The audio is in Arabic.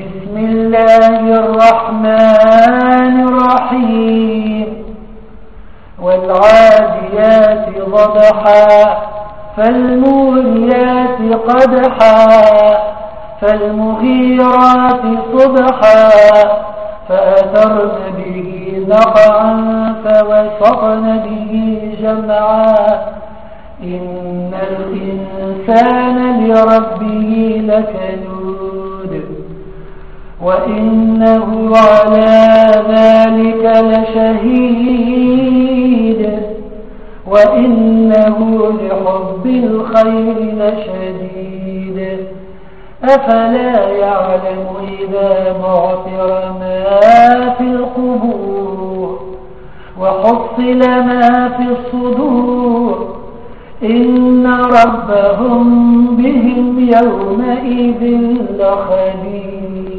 بسم الله الرحمن الرحيم. والعاديات ضبحا فالموريات قدحا فالمغيرات صبحا فأثرن به نقعا فوسطن به جمعا. إن الإنسان لربه لكنود. وإنه على ذلك لشهيد وإنه لحب الخير لشديد أفلا يعلم إذا بعثر ما في القبور وحصل ما في الصدور إن ربهم بهم يومئذ لخبير